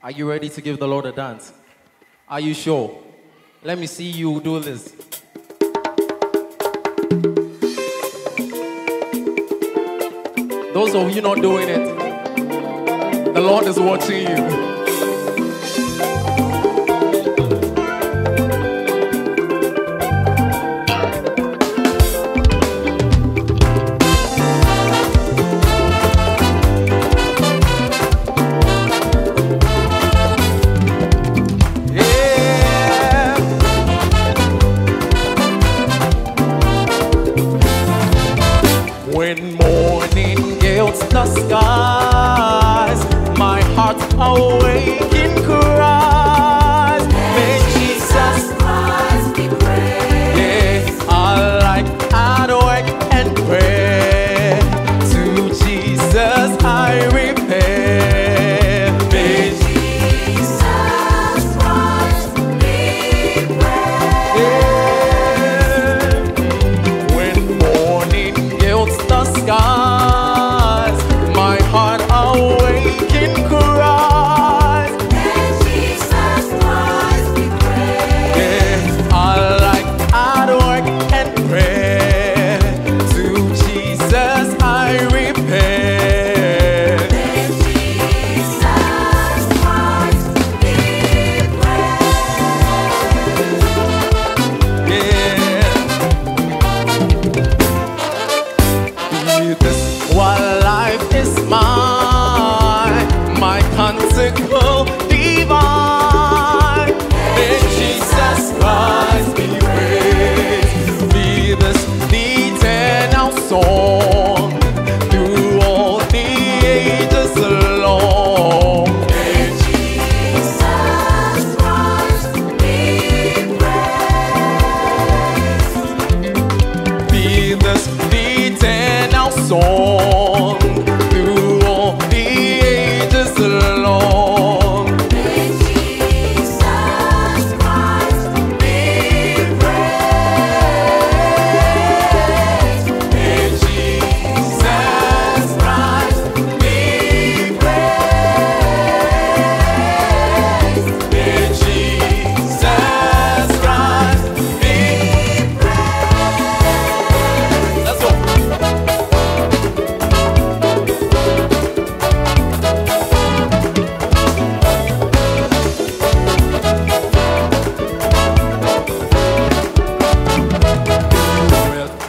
Are you ready to give the Lord a dance? Are you sure? Let me see you do this. Those of you not doing it, the Lord is watching you. When morning gilds the skies, my consequence divine. May Jesus Christ be praised. Be this the eternal song through all the ages long. Let Jesus Christ Be this the eternal song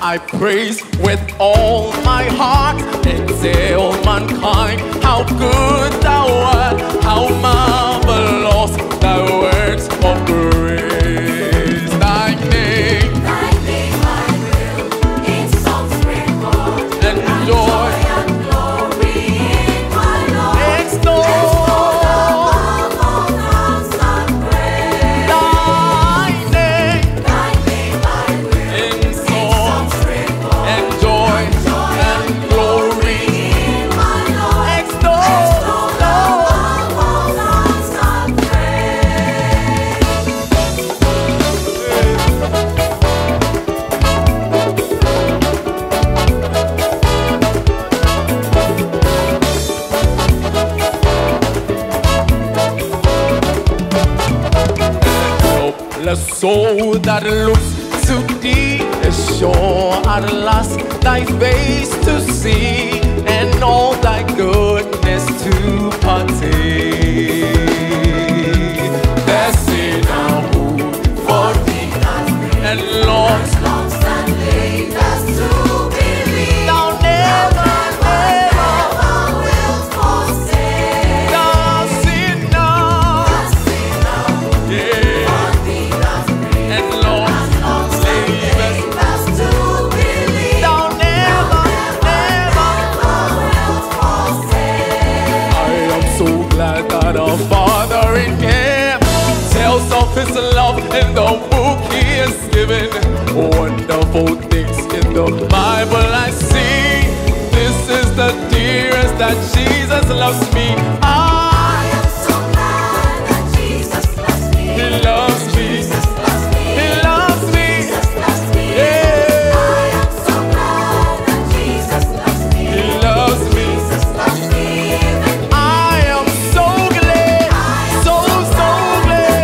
I praise with all my heart. And tell mankind how good thou art, helpless soul that looks to thee is sure at last thy face to see and in the book He has given. Wonderful things in the Bible I see. This is the dearest that Jesus loves me. I